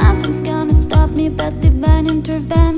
Nothing's gonna stop me but divine intervention.